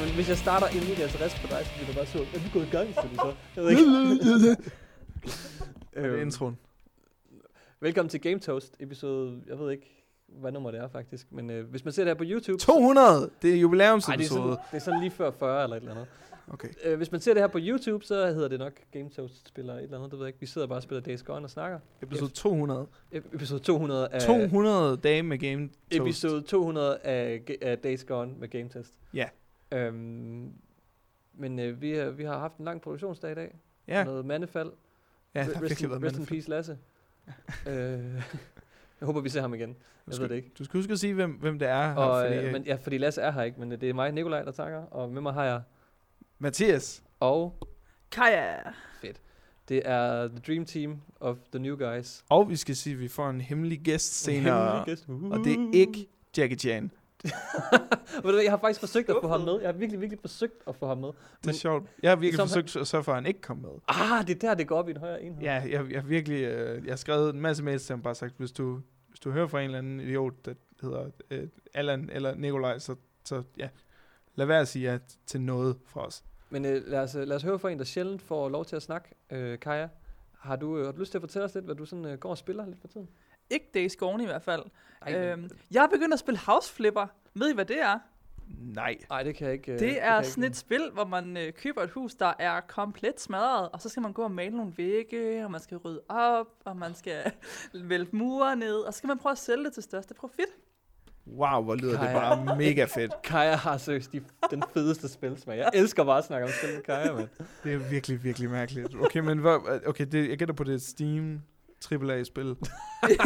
Jamen, hvis jeg starter en medias rest på dig, så bliver du bare sur. Er vi gået i gang, så så? Jeg ved ikke. Det er Øhm, introen. Velkommen til Game Toast, episode, jeg ved ikke, hvad nummer det er faktisk, men øh, hvis man ser det her på YouTube... 200! Det er Ej, det, er jubilæumsepisode. sådan, det er sådan lige før 40 eller et eller andet. Okay. Øh, hvis man ser det her på YouTube, så hedder det nok Game Toast spiller et eller andet, det ved jeg ikke. Vi sidder bare og spiller Days Gone og snakker. Episode 200. Ep- Episode 200 af... 200 dage med Game Toast. Episode 200 af, af Days Gone med Game Test. Ja. Øhm, men øh, vi, har, vi har haft en lang produktionsdag i dag. Ja, Noget mandefald. ja der rest, in, rest in peace, Lasse. øh, jeg håber, vi ser ham igen. Du Jeg skal, ved det ikke. Du skal huske at sige, hvem, hvem det er her, Og, fordi, øh, men, ja, fordi Lasse er her ikke, men øh, det er mig, Nikolaj, der takker. Og med mig har jeg... Mathias. Og Kaja. det er The Dream Team of the New Guys. Og vi skal sige, at vi får en hemmelig gæst senere. Hemmelig gæst. Og det er ikke Jackie Chan. Jeg har faktisk forsøgt at få ham med. Jeg har virkelig, virkelig forsøgt at få ham med. Det er Men- sjovt. Jeg har virkelig Som forsøgt at sørge for, at han ikke kom med. Ah, det er der, det går op i en højere enhed. Ja, jeg, jeg har virkelig... Øh, jeg har skrevet en masse mails til ham, bare sagt, hvis du, hvis du hører fra en eller anden idiot, der hedder øh, Allan eller Nikolaj, så, så ja, lad være at sige ja til noget fra os. Men øh, lad, os, øh, lad os høre fra en, der sjældent får lov til at snakke. Øh, Kaja, har du, øh, har du lyst til at fortælle os lidt, hvad du sådan, øh, går og spiller lidt for tiden? Ikke Days Gone i hvert fald. Ej, Øhm, jeg er begyndt at spille House Flipper. Ved I, hvad det er? Nej. Ej, det kan jeg ikke. øh, Det kan er sådan ikke. et spil, hvor man øh, køber et hus, der er komplet smadret, og så skal man gå og male nogle vægge, og man skal rydde op, og man skal vælte mure ned, og så skal man prøve at sælge det til største profit. Wow, hvor lyder det Kaja. bare mega fedt. Kaja har seriøst de, den fedeste spilsmag. Jeg elsker bare at snakke om spil med Kaja, mand. Det er virkelig, virkelig mærkeligt. Okay, men hvor, okay, det, jeg gætter på det et Steam AAA-spil.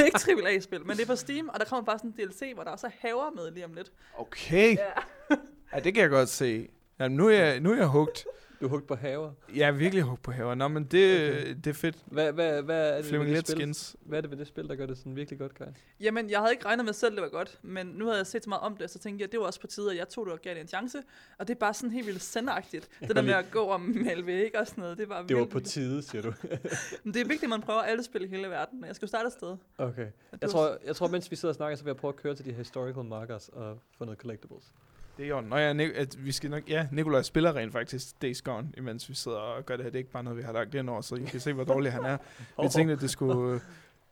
Ikke AAA-spil, men det er på Steam, og der kommer bare sådan en DLC, hvor der også er haver med lige om lidt. Okay. Ja. Ja, det kan jeg godt se. Jamen, nu er jeg, nu er jeg hugt. Du er hugt på haver. Jeg er virkelig hugt på haver. Nå, men det, Okay. det er fedt. Hvad, hvad, hvad, er det Fleming ved det Let spil, skins. hvad er det ved det spil, der gør det sådan virkelig godt, Kaja? Jamen, jeg havde ikke regnet med selv, det var godt, men nu havde jeg set så meget om det, så tænkte jeg, det var også på tide, at jeg tog det og gav det en chance. Og det er bare sådan helt vildt sendagtigt. Det der med at gå og male væg og sådan noget, det var Det var på tide, siger du. Men det er vigtigt, at man prøver alle spil i hele verden, men jeg skal jo starte et sted. Okay. Jeg tror, jeg tror, mens vi sidder og snakker, så vil jeg prøve at køre til de historical markers og få noget collectibles. Det er jo, når jeg, at vi skal nok, ja, Nikolaj spiller rent faktisk Days Gone, imens vi sidder og gør det her. Det er ikke bare noget, vi har lagt ind over, så I kan se, hvor dårlig han er. Vi tænkte, at det skulle...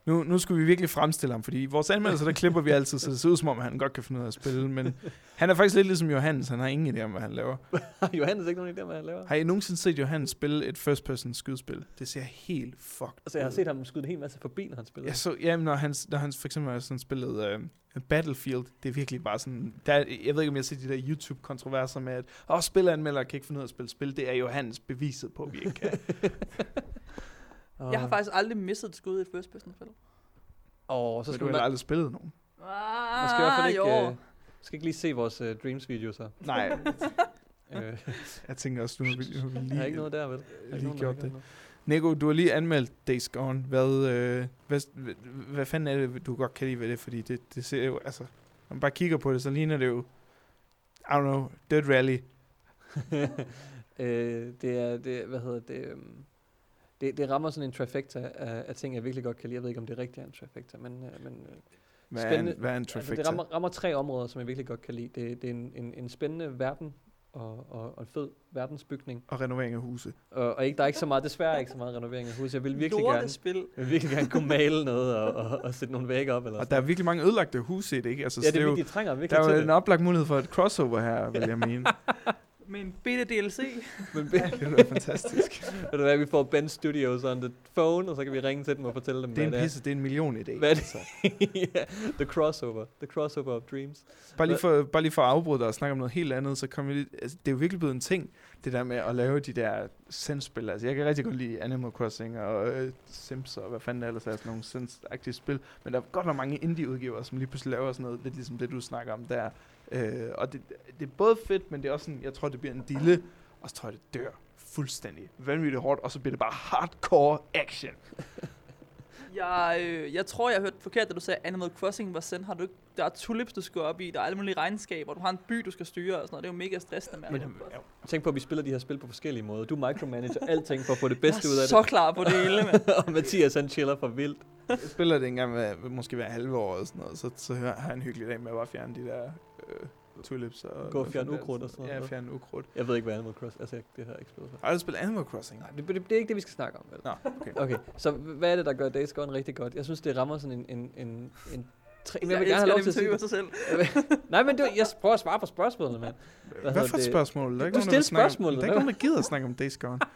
Nu, nu skulle vi virkelig fremstille ham, fordi i vores anmeldelser, der klipper vi altid, så det ser ud som om, han godt kan finde ud af at spille. Men han er faktisk lidt ligesom Johannes, han har ingen idé om, hvad han laver. Johannes ikke nogen idé, hvad han laver? Har I nogensinde set Johannes spille et first-person skydespil? Det ser helt fucked Altså, jeg har ud. set ham skyde en hel masse forbi, når han spiller. Jeg så, ja, når han, når han for eksempel har sådan spillet uh, Battlefield, det er virkelig bare sådan, der, er- jeg ved ikke, om jeg har set de der YouTube-kontroverser med, at åh, spilleranmeldere kan ikke finde ud af at spille spil. Det er jo hans beviset på, at vi ikke kan. Jeg har faktisk aldrig misset et skud i et first person spil. Og så Så skal du man, har aldrig spillet nogen. Ah, man skal i hvert fald ikke, jo. øh, skal ikke lige se vores uh, Dreams-video, så. Nej, Øh, jeg tænker også, du har, du har lige, er ikke noget der, vel? Er ikke lige gjort ikke det. har noget. Nico, du har lige anmeldt Days Gone. Hvad, øh, hvad, hvad, hvad fanden er det, du godt kan lide ved det? Fordi det, det ser jo, altså, når man bare kigger på det, så ligner det jo, I don't know, Dead Rally. øh, det er, det, hvad hedder det, øhm, det, det rammer sådan en trifecta af, af ting, jeg virkelig godt kan lide. Jeg ved ikke, om det rigtigt er en trifecta, men, øh, men øh, Hvad er Spændende. en, hvad er en altså, trifecta? det rammer, rammer tre områder, som jeg virkelig godt kan lide. Det, det er en, en, en spændende verden og, og, og en fed verdensbygning. Og renovering af huse. Og, og ikke, der er ikke så meget, desværre ikke så meget renovering af hus. Jeg vil virkelig gerne, spil. jeg vil virkelig gerne kunne male noget og, og, og sætte nogle vægge op. Eller Og der er virkelig mange ødelagte huse i det, ikke? Altså, ja, så det er jo, virkelig, de trænger virkelig der er jo det. en oplagt mulighed for et crossover her, vil jeg mene. Med en bitte DLC. Men det være fantastisk. ved du hvad, vi får Ben Studios on the phone, og så kan vi ringe til dem og fortælle dem, Det er en hvad pisse, det er en million idé. Hvad er det? Altså. the crossover. The crossover of dreams. Bare lige, for, bare lige for at afbryde dig og snakke om noget helt andet, så kommer vi lige, altså, det er jo virkelig blevet en ting, det der med at lave de der Sims-spil. Altså, jeg kan rigtig godt lide Animal Crossing og øh, Sims og hvad fanden der ellers er sådan nogle Sims-agtige spil. Men der er godt nok mange indie-udgiver, som lige pludselig laver sådan noget, lidt ligesom det, du snakker om der. Øh, og det, det er både fedt, men det er også sådan, jeg tror, det bliver en dille, og så tror jeg, det dør fuldstændig vanvittigt hårdt, og så bliver det bare hardcore action. Jeg, øh, jeg tror, jeg hørte forkert, da du sagde Animal Crossing var sendt. Har du ikke, der er tulips, du skal op i, der er alle mulige regnskaber, du har en by, du skal styre og sådan noget. Det er jo mega stressende med Men- Animal Crossing. Tænk på, at vi spiller de her spil på forskellige måder. Du micromanager alting for at få det Jeg bedste ud er af så klar på det hele, det. og Mathias, han chiller for vildt. Jeg spiller det engang med, måske hver halve år og sådan noget, så, så har jeg en hyggelig dag med at bare fjerne de der øh, tulips og... Gå og hvad fjerne ukrudt og sådan Ja, noget. fjerne ukrudt. Jeg ved ikke, hvad Animal Crossing... Altså, det har jeg ikke spillet for. Har du spillet Animal Crossing? Nej, det, det, det, er ikke det, vi skal snakke om. Vel? Nå, okay. Okay, så hvad er det, der gør Days Gone rigtig godt? Jeg synes, det rammer sådan en... en, en, en tre, jeg vil Jeg gerne have lov til at sige sig selv. Nej, men det, jeg prøver at svare på spørgsmålet, mand. Hvad, hedder for et spørgsmål? Der er Du vil om- spørgsmålet, Der er ikke hvad? nogen, der gider at snakke om Days Gone.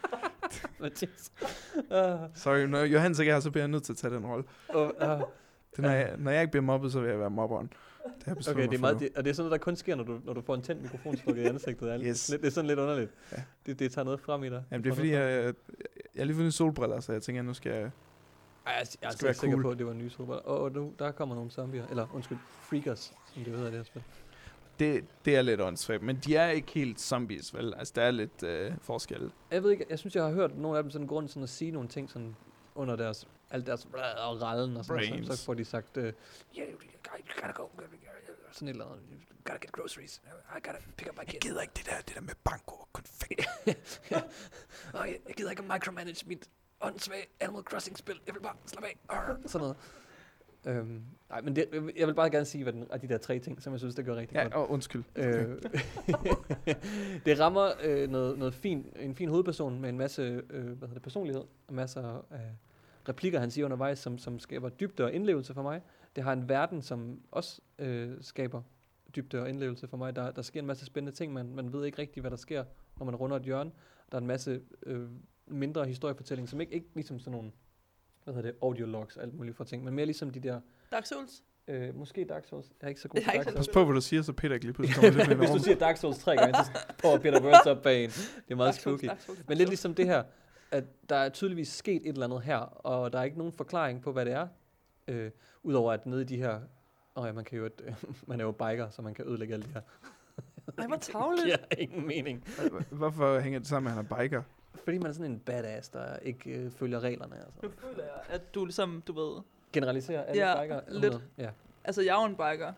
Mathias. Uh, Sorry, når Johannes ikke er her, så bliver jeg nødt til at tage den rolle. uh, uh. Det, er, når, jeg, når jeg ikke bliver mobbet, så vil jeg være mobberen. Det besluttet Okay, det er meget, det, og det er sådan noget, der kun sker, når du, når du får en tændt mikrofon stukket i ansigtet. Er det- Yes. Lidt, det er sådan lidt underligt. Ja. Det, det tager noget frem i dig. Jamen, det er fordi, jeg, jeg, jeg har lige fundet solbriller, så jeg tænker, nu skal jeg... Ej, jeg, jeg er altså ikke sikker cool. på, at det var nye solbriller. Åh, oh, nu, der kommer nogle zombier. Eller undskyld, freakers, som det hedder i det her spil. Det, det er lidt åndssvagt, men de er ikke helt zombies, vel? Altså, der er lidt øh, forskel. Jeg ved ikke, jeg synes, jeg har hørt nogle af dem sådan grund sådan at sige nogle ting sådan under deres, alt deres og rallen og sådan noget, så, så får de sagt, uh, yeah, you, gotta go, sådan et eller andet, you gotta get groceries, I gotta pick up my kid. gider ikke det der, det der med banko og konfekt. Og jeg, jeg gider ikke at micromanage mit åndssvage Animal Crossing-spil. Jeg vil bare slappe af. Arr, sådan noget. Øhm, nej, men det, jeg vil bare gerne sige, hvad den, af de der tre ting, som jeg synes, det gør rigtig Ja, godt. og undskyld. Øh, det rammer øh, noget, noget fin, en fin hovedperson med en masse øh, hvad hedder det, personlighed og masser af replikker, han siger undervejs, som, som skaber dybde og indlevelse for mig. Det har en verden, som også øh, skaber dybde og indlevelse for mig. Der, der sker en masse spændende ting, man, man ved ikke rigtigt, hvad der sker, når man runder et hjørne. Der er en masse øh, mindre historiefortælling, som ikke, ikke ligesom sådan nogle hvad hedder det, audiologs og alt muligt for ting, men mere ligesom de der, Dark Souls. øh, måske Dark Souls. Jeg er ikke så god Jeg til har ikke Dark så Souls. Pas på, hvad du siger, så Peter ikke lige pludselig kommer lidt Hvis du siger Dark Souls tre gange, så får Peter Burns op bag en. Det er meget Dark Souls, spooky. Dark Souls, Dark Men lidt Souls. ligesom det her, at der er tydeligvis sket et eller andet her, og der er ikke nogen forklaring på, hvad det er. Øh, Udover at nede i de her... Åh ja, man kan jo... Et, man er jo biker, så man kan ødelægge alle de her. Ej, hvor Det tavligt. giver ingen mening. Hvorfor hænger det sammen med, at han er biker? Fordi man er sådan en badass, der ikke øh, følger reglerne. Altså. Nu føler jeg, at du ligesom, du ved... Generaliserer alle Ja, biker. lidt. 100. Ja. Altså, jeg er jo en biker.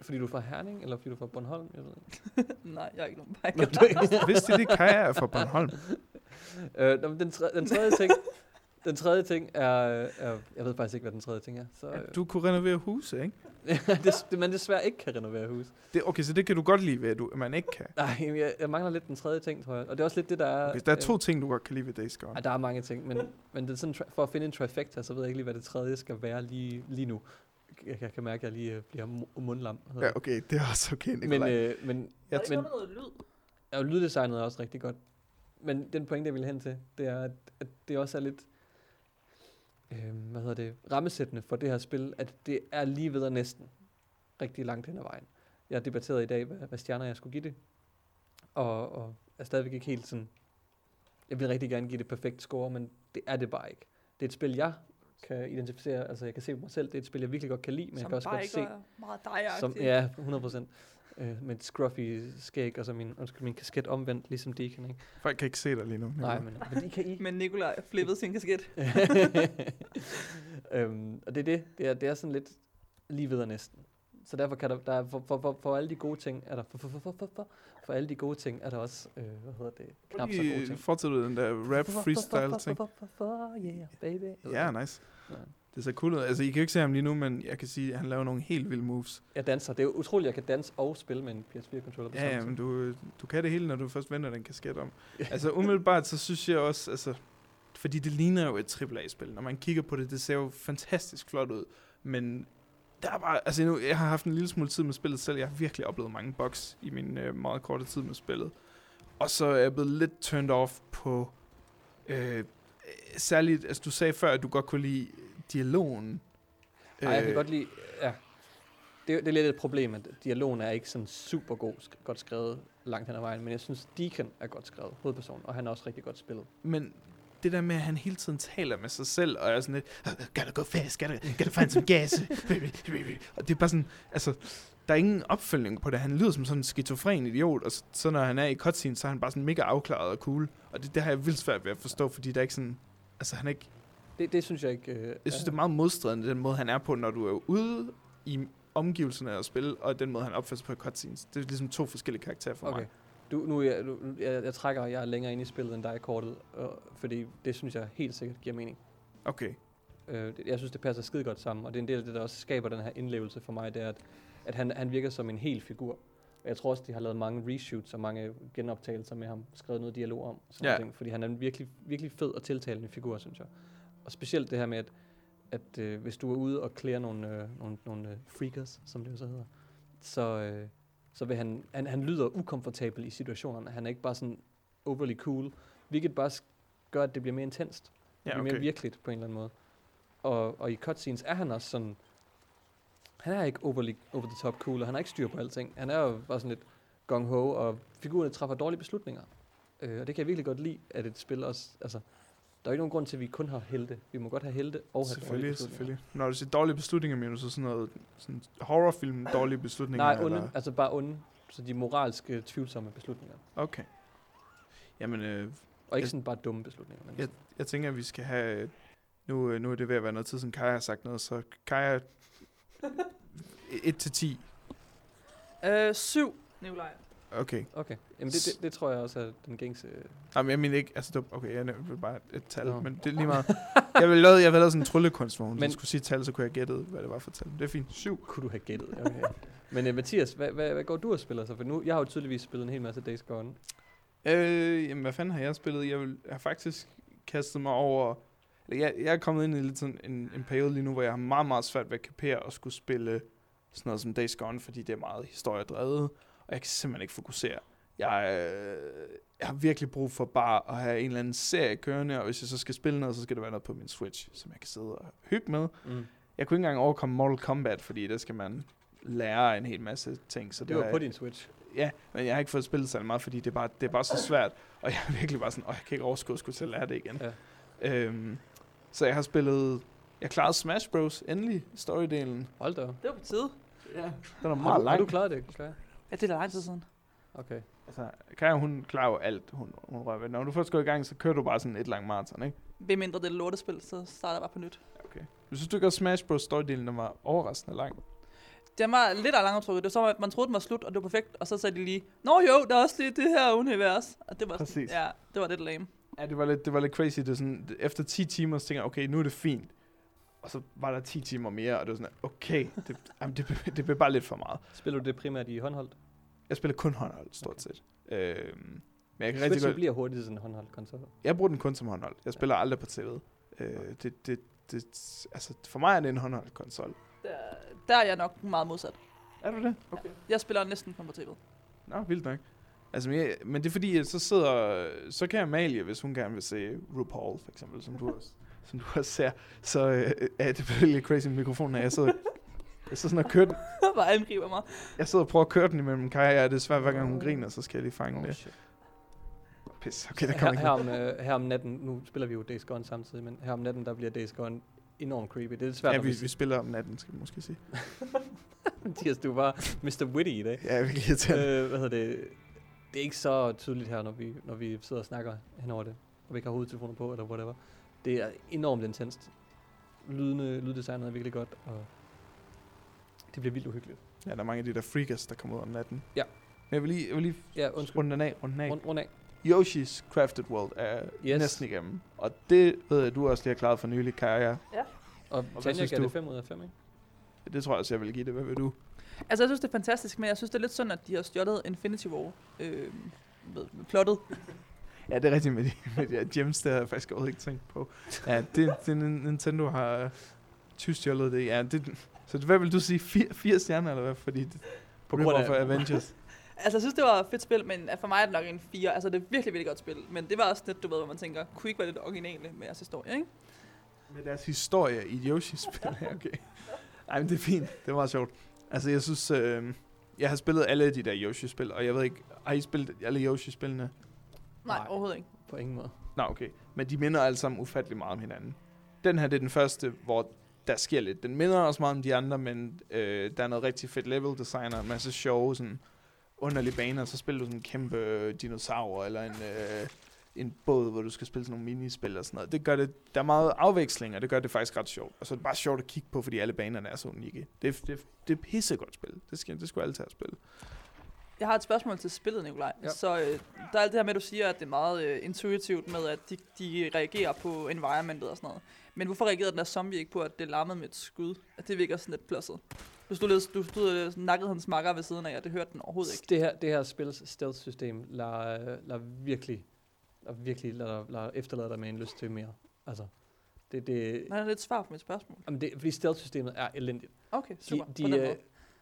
Fordi du er fra Herning, eller fordi du er fra Bornholm? Jeg ved ikke. Nej, jeg er ikke nogen Nå, biker. du, er ikke- Vidste det, Kaja er fra Bornholm? øh, nå, den, tredje, den tredje ting... Den tredje ting er, er... Jeg ved faktisk ikke, hvad den tredje ting er. Så, øh, Du kunne renovere huse, ikke? det, det, man desværre ikke kan renovere hus. Det, okay, så det kan du godt lide ved, at, du, at man ikke kan. Nej, men jeg, jeg mangler lidt den tredje ting, tror jeg. Og det er også lidt det, der er... Okay, der er øh, to ting, du godt kan lide ved Days Gone. Ej, der er mange ting, men, men det er sådan, for at finde en trifecta, så ved jeg ikke lige, hvad det tredje skal være lige, lige nu. Jeg, jeg kan mærke, at jeg lige øh, bliver mu- mundlam. Ja, det. okay, det er også okay, men, Nikolaj. øh, men, Jeg ja, er ikke men noget lyd. ja, lyddesignet er også rigtig godt. Men den pointe, jeg vil hen til, det er, at, at det også er lidt, øh, hvad hedder det, rammesættende for det her spil, at det er lige ved at næsten rigtig langt hen ad vejen. Jeg har debatteret i dag, hvad, hvad stjerner jeg skulle give det, og, og er stadigvæk ikke helt sådan, jeg vil rigtig gerne give det perfekt score, men det er det bare ikke. Det er et spil, jeg kan identificere, altså jeg kan se på mig selv, det er et spil, jeg virkelig godt kan lide, men jeg Som kan også godt se, er meget dig som, ja, 100 procent. Øh, med et scruffy skæg, og så min, undskyld, min kasket omvendt, ligesom Deacon, ikke? Folk kan ikke se dig lige nu. Nej, men, men det kan I. Men Nikolaj flippede sin kasket. øhm, og det er det, det er, det er sådan lidt lige ved og næsten. Så derfor kan der, der er, for, for, for, for, alle de gode ting, er der, for, for, for, for, for, for, for alle de gode ting, er der også, øh, hvad hedder det, knap så gode ting. Fortsætter du den der rap freestyle ting? Yeah, baby. Ja, nice. Ja. Det ser cool ud. Altså, I kan jo ikke se ham lige nu, men jeg kan sige, at han laver nogle helt vilde moves. Jeg danser. Det er utroligt, at jeg kan danse og spille med en PS4-controller på Ja, samme ja, men du, du kan det hele, når du først vender den kasket om. altså, umiddelbart, så synes jeg også, altså, fordi det ligner jo et AAA-spil. Når man kigger på det, det ser jo fantastisk flot ud. Men der er bare, altså nu, jeg har haft en lille smule tid med spillet selv. Jeg har virkelig oplevet mange bugs i min øh, meget korte tid med spillet. Og så er jeg blevet lidt turned off på, øh, særligt, altså du sagde før, at du godt kunne lide dialogen. Nej, jeg kan Øh, godt lide, ja. Det, er- det er lidt et problem, at dialogen er ikke sådan super god, godt skrevet langt hen ad vejen, men jeg synes, Deacon er godt skrevet, hovedpersonen, og han er også rigtig godt spillet. Men det der med, at han hele tiden taler med sig selv, og er sådan lidt, gotta go fast, gotta, gotta find some gas. og det er bare sådan, altså, der er ingen opfølgning på det. Han lyder som sådan en skizofren idiot, og så, så når han er i cutscene, så er han bare sådan mega afklaret og cool. Og det, det har jeg vildt svært ved at forstå, fordi der er ikke sådan, altså han er ikke, Det, det synes jeg ikke... Øh, jeg synes, det er meget modstridende, den måde, han er på, når du er ude i omgivelserne af at spille, og den måde, han opfører sig på i cutscenes. Det er ligesom to forskellige karakterer for Okay. mig. Du, nu jeg, nu, jeg, jeg trækker jeg er længere ind i spillet end dig i kortet, og, fordi det synes jeg helt sikkert giver mening. Okay. Øh, jeg synes, det passer skide godt sammen, og det er en del af det, der også skaber den her indlevelse for mig, det er, at, at han, han virker som en hel figur. Og jeg tror også, de har lavet mange reshoots og mange genoptagelser med ham, skrevet noget dialog om, sådan Ja. ja. ting, fordi han er en virkelig, virkelig fed og tiltalende figur, synes jeg. Og specielt det her med, at, at øh, hvis du er ude og klæder nogle, øh, nogle, nogle øh, freakers, som det jo så hedder, så, øh, så vil han, han, han lyder ukomfortabel i situationerne. Han er ikke bare sådan overly cool, hvilket bare gør, at det bliver mere intenst. Det Ja, bliver okay. mere virkeligt på en eller anden måde. Og, og i cutscenes er han også sådan, han er ikke overly over the top cool, og han har ikke styr på alting. Han er jo bare sådan lidt gung-ho, og figurerne træffer dårlige beslutninger. Øh, og det kan jeg virkelig godt lide, at et spil også, altså, der er jo ikke nogen grund til, at vi kun har helte. Vi må godt have helte og have dårlige Selvfølgelig, beslutninger. selvfølgelig. Når du siger dårlige beslutninger, mener du så sådan noget sådan horrorfilm, dårlige beslutninger? Nej, onde, Eller? altså bare onde. Så de moralske, tvivlsomme beslutninger. Okay. Jamen, øh, Og ikke Jeg- sådan bare dumme beslutninger. Men Jeg- jeg tænker, at vi skal have... Nu, øh, nu er det ved at være noget tid, siden Kaja har sagt noget, så Kaja... 1 til 10. Øh, syv, Nikolaj. Okay. Okay, Jamen det, det, det, tror jeg også er den gængse... Jamen, jeg mener ikke... Altså, det, okay, jeg nævnte bare et tal, Nå. men det er lige meget. jeg ville lave, jeg ville lave sådan en tryllekunst, hvor hun Men- skulle sige tal, så kunne jeg gætte, hvad det var for tal. Det er fint. 7. Kunne du have gættet, okay. Men uh, Mathias, hvad, hvad, hvad går du og spiller så? For nu, jeg har jo tydeligvis spillet en hel masse Days Gone. Øh, jamen, hvad fanden har jeg spillet? Jeg, vil, jeg har faktisk kastet mig over... Jeg, jeg er kommet ind i lidt sådan en, en periode lige nu, hvor jeg har meget, meget svært ved at kapere at skulle spille sådan noget som Days Gone, fordi det er meget historiedrevet, og jeg kan simpelthen ikke fokusere. Jeg, øh, jeg har virkelig brug for bare at have en eller anden serie kørende, og hvis jeg så skal spille noget, så skal det være noget på min Switch, som jeg kan sidde og hygge med. Mm. Jeg kunne ikke engang overkomme Mortal Kombat, fordi der skal man lære en hel masse ting. Så Det der var er- på din Switch. Ja, men jeg har ikke fået spillet så meget, fordi det er bare, det er bare så svært. Og jeg er virkelig bare sådan, åh, jeg kan ikke overskue at skulle til at lære det igen. Ja. Øhm, så jeg har spillet, jeg klarede Smash Bros. endelig, storydelen. Hold da. op. Det var på tide. Ja. Den er meget du, har du lang. klaret det, Claire? Ja, det er da lang tid siden. Okay. Altså, Kaja, hun klarer jo alt, hun, hun rører ved. Når du først går i gang, så kører du bare sådan et langt maraton, ikke? Hvem mindre det er lortespil, så starter jeg bare på nyt. Okay. Jeg synes du ikke, at Smash Bros. den var overraskende lang? Den var lidt af langtrukket. Det var som, at man troede, den var slut, og det var perfekt. Og så sagde de lige, Nå jo, der er også lige det her univers. Og det var, sådan, Præcis. ja, det var lidt lame. Ja, det var lidt, det var lidt crazy. Det var sådan, efter 10 timer, så tænkte jeg, okay, nu er det fint. Og så var der 10 timer mere, og det var sådan, okay, det, jamen, det, det blev bare lidt for meget. Spiller du det primært i håndholdt? Jeg spiller kun håndhold, stort set. Øhm, men jeg kan rigtig Switch godt... bliver hurtigt sådan en håndholdt konsol. Jeg bruger den kun som håndhold. Jeg spiller aldrig på tv'et. Øh, det, det, det, altså, for mig er det en håndholdt konsol. Der, der er jeg nok meget modsat. Er du det? Okay. Jeg spiller næsten kun på tv'et. Nå, vildt nok. Altså, men, jeg, men det er fordi, at så sidder... Så kan Amalie, hvis hun gerne vil se RuPaul, for eksempel, som du også, som du også ser, så øh, er det bliver lidt crazy med mikrofonen, at jeg sidder, jeg sidder sådan og kører den. bare angriber mig. Jeg sidder og prøver at køre den imellem Kaja, og det er svært, hver gang hun griner, så skal jeg lige fange Oh, det. shit. Pis, okay, det her, kommer ikke. her, om, øh, her om natten, nu spiller vi jo Days Gone samtidig, men her om natten, der bliver Days Gone enormt creepy. Det er svært, Ja, vi, vi, vi spiller om natten, skal vi måske sige. Mathias, du bare Mr. Witty i dag. Ja, virkelig irriterende. øh, hvad hedder det? Det er ikke så tydeligt her, når vi, når vi sidder og snakker henover det, og vi ikke har hovedtelefoner på, eller whatever. Det er enormt intenst. Lydene, lyddesignet er virkelig godt, og det bliver vildt uhyggeligt. Ja, der er mange af de der freakers, der kommer ud om natten. Ja. Men jeg vil lige, jeg vil lige Ja, undskyld. runde den af. Runde den af. Rund, rund af. Yoshi's Crafted World er Yes. næsten igennem. Og det ved jeg, du også lige har klaret for nylig, Kaja. Og hvad Tanja gav du? det 5 ud af 5, ikke? Det tror jeg også, jeg vil give det. Hvad vil du? Altså, jeg synes, det er fantastisk, men jeg synes, det er lidt synd, at de har stjålet Infinity War. Øh, med, med plottet. Ja, det er rigtigt med de, med de her gems, der har jeg faktisk overhovedet ikke tænkt på. Ja, det, det Nintendo har tyvstjålet det. Ja, det, så hvad vil du sige? Fire, fire stjerner, eller hvad? Fordi det, på grund af- for Avengers. Altså, jeg synes, det var et fedt spil, men for mig er det nok en 4. Altså, det er virkelig, virkelig godt spil. Men det var også lidt, du ved, hvor man tænker, kunne I ikke være lidt originale med jeres historie, ikke? Med deres historie i et Yoshi-spil. Okay. Ej, men det er fint. Det var sjovt. Altså, jeg synes... Øh, jeg har spillet alle de der Yoshi-spil, og jeg ved ikke... Har I spillet alle Yoshi-spillene? Nej, Nej. overhovedet ikke. På ingen måde. Nå, okay. Men de minder alle sammen ufattelig meget om hinanden. Den her, det er den første, hvor der sker lidt. Den minder også meget om de andre, men øh, der er noget rigtig fedt level design og en masse sjove, sådan underlige baner. Så spiller du sådan en kæmpe øh, dinosaur, eller en, øh, en båd, hvor du skal spille sådan nogle minispil og sådan noget. Det gør det, der er meget afveksling, og det gør det faktisk ret sjovt. Og så er det bare sjovt at kigge på, fordi alle banerne er så unikke. Det, det, det er pissegodt spil. Det skal, det skulle alle tage at spille. Jeg har et spørgsmål til spillet, Nikolaj. Ja. Så øh, der er alt det her med, at du siger, at det er meget øh, intuitivt med, at de, de reagerer på environmentet og sådan noget. Men hvorfor reagerede den der zombie ikke på, at det larmede med et skud? At det virker sådan lidt pludset. Du stod, du stod og nakkede hans makker ved siden af, og det hørte den overhovedet ikke. Det her, det her spils stealth-system lader, lader virkelig, lader virkelig lader, lader efterlader dig med en lyst til mere. Altså, det, det, det er lidt svar på mit spørgsmål. jamen det, fordi stealth-systemet er elendigt. Okay, super. De, på den de, måde.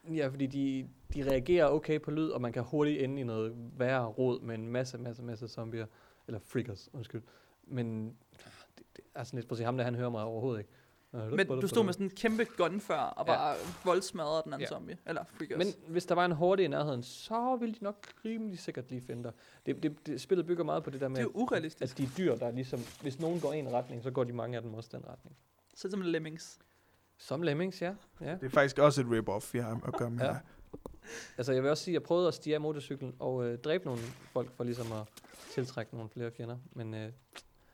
Ja, fordi de, de reagerer okay på lyd, og man kan hurtigt ende i noget værre råd med en masse, masse, masse zombier. Eller freakers, undskyld. Men det, det er sådan lidt, prøv at se, ham der, han hører mig overhovedet ikke. Men du stod med sådan en kæmpe gun før, og Ja. bare voldsmadrede den anden Ja. zombie. Eller freakers. Men hvis der var en horde i nærheden, så ville de nok rimelig sikkert lige finde dig. Det, det, det, spillet bygger meget på det der med, det er urealistisk. at de er dyr, der er ligesom, hvis nogen går i en retning, så går de mange af dem også den retning. Så som lemmings. Som lemmings, ja. ja. Det er faktisk også et rip-off, vi har at gøre med Ja. her. Altså jeg vil også sige, at jeg prøvede at stige af motorcyklen og øh, dræbe nogle folk for ligesom at tiltrække nogle flere fjender. Men øh,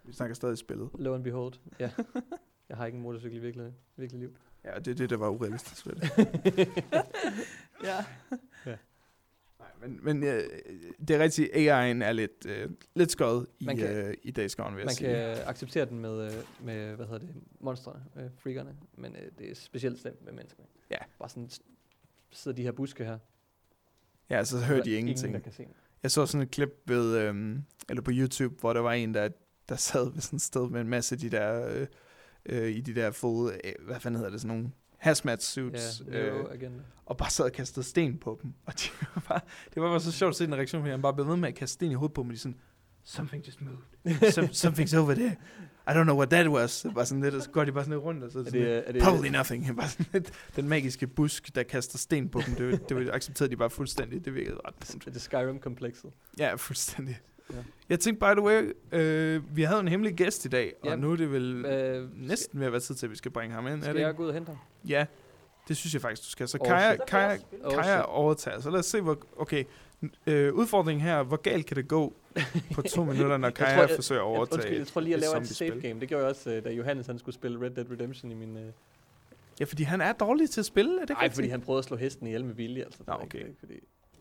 Vi snakker stadig spillet. lo and behold, ja. Jeg har ikke en motorcykel i virkelig, virkelig liv. Ja, det er det, der var urealistisk ved det. Ja. Nej, men, men øh, det er rigtigt, AI'en er lidt, øh, lidt skøjet i, Man kan- øh, i Days Gone, vil jeg Man sige. kan acceptere den med, øh, med hvad hedder det, monstrene, øh, freakerne, men øh, det er specielt slemt med menneskene. Ja. Bare sådan sidder de her buske her. Ja, så hører de ingenting. Ingen, der kan se. Jeg så sådan et klip ved, øhm, eller på YouTube, hvor der var en, der, der sad ved sådan et sted med en masse af de der, øh, øh, i de der full, øh, hvad fanden hedder det, sådan nogle hazmat suits, Ja, øh, øh, og bare sad og kastede sten på dem. Og de var bare, det var bare så sjovt at se den reaktion, fordi han bare blev ved med at kaste sten i hovedet på dem, og de sådan, something just moved, Some, something's over there, I don't know what that was. Bare sådan lidt, og så går de bare sådan lidt rundt, og så er det, det, sådan, er det, Probably nothing. Bare sådan lidt, den magiske busk, der kaster sten på dem, det, det accepterede de bare fuldstændig. Det virkede ret dumt. er det Skyrim-komplekset? Ja, fuldstændig. Ja. Jeg tænkte, by the way, øh, vi havde en hemmelig gæst i dag, og Ja. nu er det vel Øh, næsten ved at være tid til, at vi skal bringe ham ind. Skal, er det jeg gå ud og hente ham? Ja, det synes jeg faktisk, du skal. Så Oh, Kaja. Kaja, Oh, Kaja shit. overtager. Så lad os se, hvor... Okay, øh, udfordringen her, hvor galt kan det gå på to minutter, når Kaja tror, jeg- forsøger at Jeg, overtage? undskyld, jeg tror lige, jeg et laver et safe game. Det gjorde jeg også, øh, da Johannes han skulle spille Red Dead Redemption i min... Øh... Ja, fordi han er dårlig til at spille, er det Nej, fordi han prøvede at slå hesten ihjel med vilje. Altså. Nå, okay. ikke Fordi...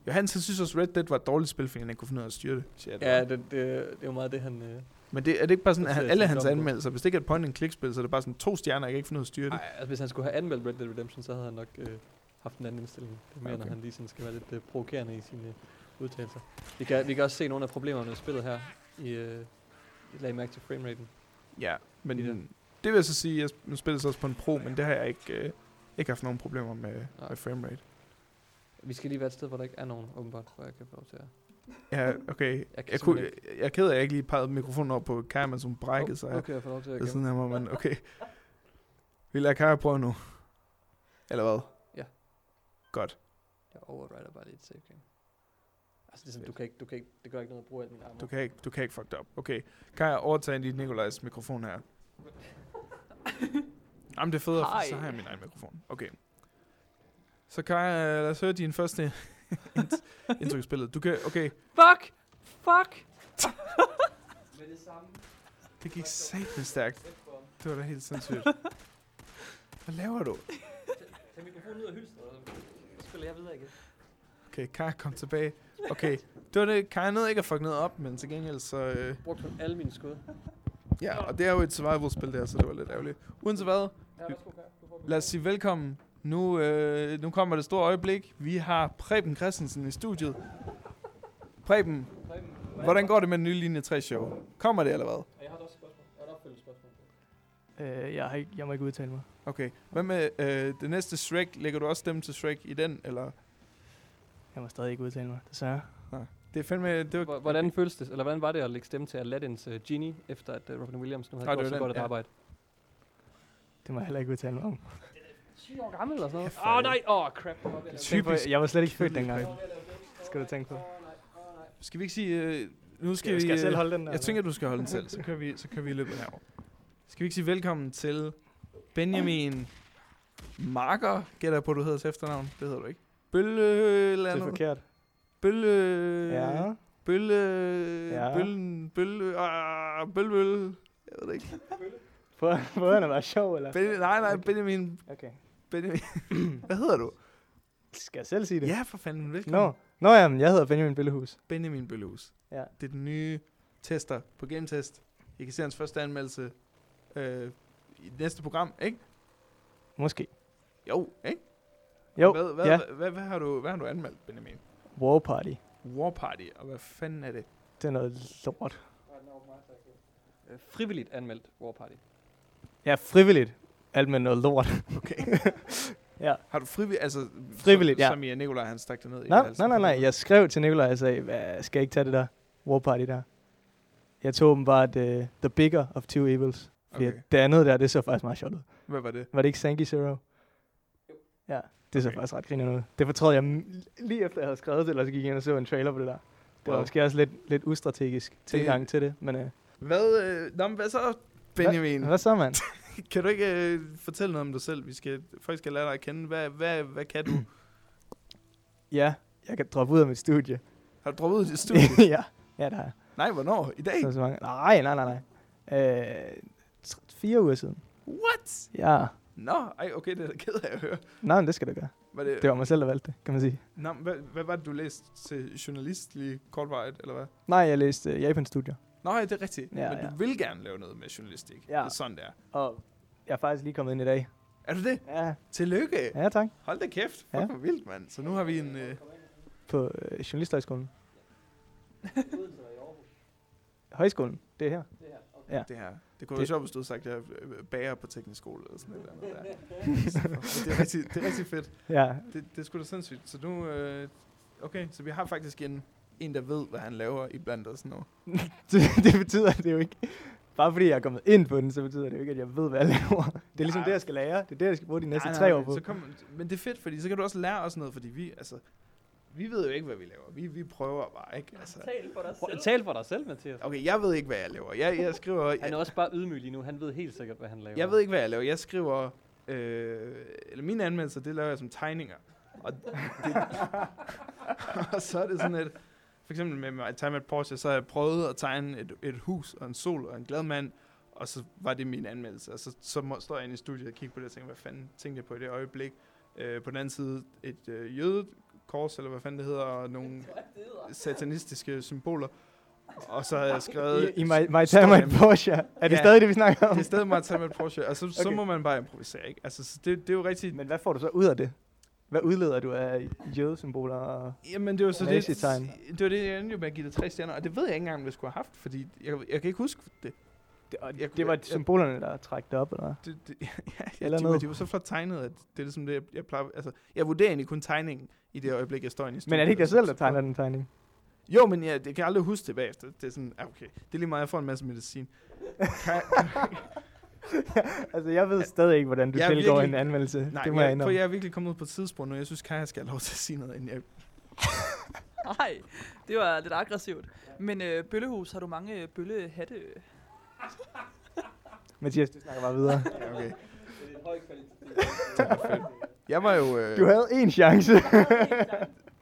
Johannes, han synes også, Red Dead var et dårligt spil, fordi han ikke kunne finde ud af at styre det. siger Ja, det, det, det er jo meget det, han... Øh... Men det, er det ikke bare sådan, at han, alle hans anmeldelser, hvis det ikke er et point-and-click-spil, så er det bare sådan to stjerner, jeg kan ikke finde ud af at styre det. Ej, altså, hvis han skulle have anmeldt Red Dead Redemption, så havde han nok øh, haft en anden indstilling. Det er mere, okay. Han lige sådan skal være lidt øh, provokerende i sine øh, udtalelser. Vi kan, vi kan også se nogle af problemerne med spillet her. I, øh, I lagde mærke til frameraten. Ja, men det. det vil jeg så sige, jeg nu spiller så også på en Pro, men det har jeg ikke, øh, ikke haft nogen problemer med, Nej. med framerate. Vi skal lige være et sted, hvor der ikke er nogen, åbenbart, hvor jeg kan få lov til at... Ja, okay. Jeg kan Jeg, kunne, jeg er ked af, at jeg ikke lige pegede mikrofonen op på Kaja, men som brækkede sig. Oh, okay, jeg får lov til at er sådan her, man, okay. Vi lader Kaja prøve nu. Eller hvad? Ja. Godt. Jeg overrider bare lige et save game. Altså, det, er sådan, du kan ikke, du kan ikke, det gør ikke noget at bruge al min armor. Du kan ikke, du kan ikke fuck det op. Okay. Kaja, overtag lige Nikolajs mikrofon her. Jamen, det er federe, for så har jeg min egen mikrofon. Okay. Så Kaja, lad os høre din første int- intro i spillet. Du kan, okay, Fuck! Fuck! Med det samme. det gik satme stærkt. Det var da helt sindssygt. Hvad laver du? Tag mikrofonen ud af hylstret, og så spiller jeg videre igen. Okay, Kaja, kom tilbage. Okay, det var det. Kaja nåede ikke at fuck noget op, men til gengæld så... Øh, Brugt på alle mine skud. ja, og det er jo et survival-spil der, så det var lidt ærgerligt. Uanset hvad, Ja, værsgo, Kaj. Du får lad os sige velkommen. Nu, øh, nu kommer det store øjeblik. Vi har Preben Christensen i studiet. Preben, Preben, hvordan går det med den nye linje 3 show? Kommer det eller hvad? Jeg har også et spørgsmål. Jeg har et opfølgende spørgsmål. Øh, jeg, har ikke, jeg må ikke udtale mig. Okay. Hvad med øh, det næste Shrek? Lægger du også stemme til Shrek i den, eller? Jeg må stadig ikke udtale mig, desværre. Det er fandme... Det var, Hvor- Hvordan føles det, eller hvordan var det at lægge stemme til Aladdins uh, Genie, efter at uh, Robin Williams nu havde Nej, gjort det så godt et ja. arbejde? Det må jeg heller ikke udtale mig om. 10 år gammel eller sådan noget? Åh oh, er nej, åh oh, crap. Typisk. Jeg var slet ikke født dengang. Skal du tænke på. Skal vi ikke sige... Øh, nu skal, Skal, vi... skal jeg selv øh, holde den der? Jeg tænker, du skal holde den selv. Så kører vi, så kører vi i løbet herover. Skal vi ikke sige velkommen til Benjamin Marker, gætter jeg på, du hedder til efternavn. Det hedder du ikke. Bølle eller det er forkert. Bølle... Ja. Bølle... Ja. Bøllen... Bølle... Ah, bølle, bølle. Jeg ved det ikke. Prøv prøv han at være sjov, eller? Ben, nej, nej, Okay. Benjamin... Okay. Benjamin... Hvad hedder du? Skal jeg selv sige det? Ja, for fanden. Velkommen. Nå, Nå jamen, jeg hedder Benjamin Billehus. Benjamin Bøllehus. Ja. Det er den nye tester på GameTest. I kan se hans første anmeldelse øh, i det næste program, ikke? Måske. Jo, ikke? Jo, hvad, hvad, ja. hvad, hvad, hvad, har du, hvad har du anmeldt, Benjamin? War Party. War Party, og hvad fanden er det? Det er noget lort. Øh, frivilligt anmeldt War Party. Ja, frivilligt. Alt med noget lort. Okay. Ja. Har du frivilligt, altså... Frivilligt, som, ja. Som i Nikolaj, han stak det ned i Nej, nej, nej, nej. Jeg skrev til Nikolaj og sagde, hvad, skal jeg ikke tage det der War Party der? Jeg tog åbenbart uh, The Bigger of Two Evils. Fordi Okay. det andet der, det så faktisk meget sjovt ud. Hvad var det? Var det ikke Sanky Zero? Ja, det så Okay. faktisk ret griner ud. Det fortrød jeg lige efter, jeg havde skrevet det, eller så gik jeg ind og så en trailer på det der. Det var Wow. måske også lidt, lidt ustrategisk tilgang til det, men uh, Hvad, øh, nå, men hvad så, Benjamin? hvad så, mand? Kan du ikke øh, fortælle noget om dig selv? Vi skal, folk skal lære dig at kende. Hvad, hvad, hvad kan du? ja, jeg kan droppe ud af mit studie. Har du droppet ud i dit studie? ja, ja, det har jeg. nej, hvornår? I dag? Så, så mange. Nej, nej, nej, nej. Øh, fire uger siden. What? Ja. Nå, ej, okay, det er jeg ked af at høre. Nej, men det skal du gøre. Var det, Det var mig selv, der valgte det, kan man sige. Nå, men hvad, hvad var det, du læste til journalist lige kortvarigt, eller hvad? Nej, jeg læste uh, Japan-studier. Nå, ja, det er rigtigt. Ja, men ja. du vil gerne lave noget med journalistik. Ja. Det er sådan, det er. Og jeg er faktisk lige kommet ind i dag. Er du det? Ja, Tillykke. ja tak. Hold da kæft. Fuck, Ja. hvor vildt, mand. Så nu har vi en... Øh, På uh, Journalisthøjskolen. Højskolen, det er her. Ja. det her. Det kunne Det- være sjovt, hvis du havde sagt, at jeg er bager på teknisk skole eller sådan noget. Der. Det, er rigtig, det er rigtig fedt. Ja, Det, det er sgu da sindssygt. Så nu... Øh, okay, så vi har faktisk en, en, der ved, hvad han laver i blandt os nu. det, det betyder det jo ikke. Bare fordi jeg er kommet ind på den, så betyder det jo ikke, at jeg ved, hvad jeg laver. Det er ligesom Nej. det, jeg skal lære. Det er det, jeg skal bruge de næste Nej, tre nej, år på. Så kom, men det er fedt, fordi så kan du også lære os noget, fordi vi, altså, vi ved jo ikke, hvad vi laver. Vi, vi prøver bare, ikke? Altså, Tal for dig selv. tal for dig selv, Mathias. okay, jeg ved ikke, hvad jeg laver. Jeg, jeg skriver... Han er også bare ydmyg lige nu. Han ved helt sikkert, hvad han laver. Jeg ved ikke, hvad jeg laver. Jeg skriver... Øh, eller mine anmeldelser, det laver jeg som tegninger. Og, det, og så er det sådan et... For eksempel med My Time at Porsche, så har jeg prøvet at tegne et, et hus og en sol og en glad mand. Og så var det min anmeldelse. Og så, så må, står jeg inde i studiet og kigger på det og tænker, hvad fanden tænkte jeg på i det øjeblik? Øh, på den anden side et øh, jødekors, eller hvad fanden det hedder, og nogle satanistiske symboler. Og så har jeg skrevet... I, i my, my time at Porsche. Er det Ja. stadig det, vi snakker om? Det er stadig My Time at Porsche. Og så, okay. så må man bare improvisere, ikke? Altså, så det, det er jo rigtig... Men hvad får du så ud af det? Hvad udleder du af jødesymboler? Og Jamen, det var så det, det var det, jeg endte jo med at give det tre stjerner, og det ved jeg ikke engang, om jeg skulle have haft, fordi jeg, jeg kan ikke huske det. det, og Jeg- det var jeg- symbolerne, der trak det op, eller det, det ja, ja, Eller de, noget. de var så flot tegnet, at det er ligesom det, jeg, jeg plejer... Altså, jeg vurderer egentlig kun tegningen i det øjeblik, jeg står inde i Men er det ikke dig studiet, selv, der tegner den tegning? Jo, men jeg, jeg kan aldrig huske det bagefter. Det er sådan, ja, okay, det er lige meget, jeg får en masse medicin. Kan, altså, jeg ved stadig ikke, hvordan du Jeg tilgår virkelig- en anmeldelse. nej, det må jeg jeg, for jeg er virkelig kommet ud på et tidspunkt, og jeg synes, Kaja skal have lov til at sige noget, inden jeg... Nej, det var lidt aggressivt. Men øh, bøllehus, har du mange øh, bøllehatte? Mathias, du snakker bare videre. Ja, okay. Det er en høj kvalitet. Jeg var jo... Øh, Du havde en chance.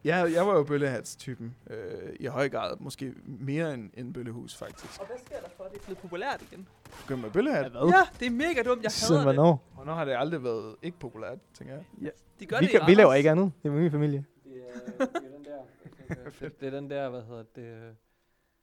Jeg, jeg var jo bøllehats-typen. Øh, I høj grad. Måske mere end, end bøllehus, faktisk. Og hvad sker der for, at det er blevet populært igen? Begynd med bøllehat. Hvad? Ja, det er mega dumt. Jeg Siden hader det. hvornår? Hvornår har det aldrig været ikke populært, tænker jeg? De gør Vi, det kan, vi laver ikke andet. Det er min familie. Det er, det er den der, det, det er den der, hvad hedder det, øh,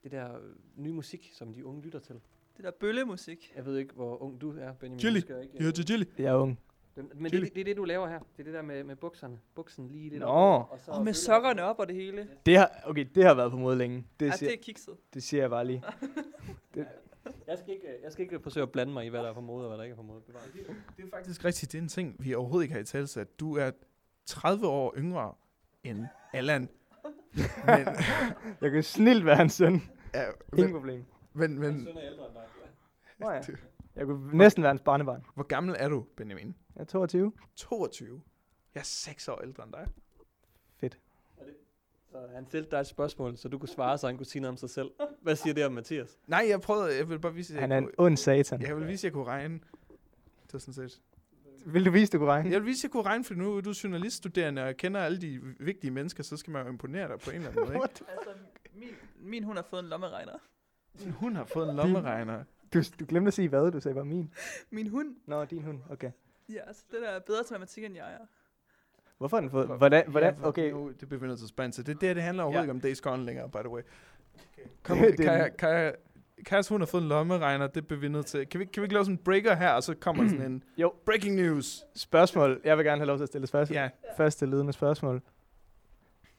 det der øh, nye musik, som de unge lytter til. Det der bøllemusik. Jeg ved ikke, hvor ung du er, Benjamin. Chili. Ikke, Ja, øh, til chili. Jeg er ung. Den, men det, det, det, er det, du laver her. Det er det der med, med bukserne. Buksen lige lidt Nå. op, og så Og med sokkerne op og det hele. Det har, okay, det har været på mode længe. Det, Ja, siger, det er kikset. det siger jeg bare lige. Jeg skal, ikke, jeg skal ikke forsøge at blande mig i, hvad der er på mode og hvad der ikke er på mode. Bevares. Det er faktisk rigtigt. Det er en ting, vi overhovedet ikke har i tale at Du er 30 år yngre end Allan. Men, Jeg kan snilt være hans søn. ja, Ingen men, problem. men, men er ældre end dig. Nå ja. Jeg kunne næsten være hans barnebarn. hvor gammel er du, Benjamin? Jeg er 22. 22. Jeg er 6 år ældre end dig. Så han stillede dig et spørgsmål, så du kunne svare, så han kunne sige noget om sig selv. Hvad siger det om Mathias? Nej, jeg prøvede, jeg vil bare vise, at Han jeg, er en kunne, ond satan. jeg vil vise, at jeg kunne regne. Det var sådan set. Vil du vise, du kunne regne? Jeg vil vise, at jeg kunne regne, for nu er du journaliststuderende og kender alle de vigtige mennesker, så skal man jo imponere dig på en eller anden måde. Ikke? Altså, min, min hun har fået en lommeregner. Hun har fået en lommeregner. Du, du glemte at sige hvad, du sagde bare min. Min hund, Nå, din hund, okay. ja, altså det der er bedre til matematik end jeg er. Hvorfor har den fået... Hvordan, hvordan, Ja, okay, Nu, det bliver vi nødt til at ind til. Det, det, det handler overhovedet Ja. ikke om Days Gone længere, by the way. Kom, Det kan, jeg, den- kan jeg, Kajas, hun har fået en lommeregner, det bliver vi nødt til. Kan vi, kan vi ikke lave sådan en breaker her, og så kommer sådan en Jo. breaking news? Spørgsmål. Jeg vil gerne have lov til at stille spørgsmål. Ja, Første ledende spørgsmål.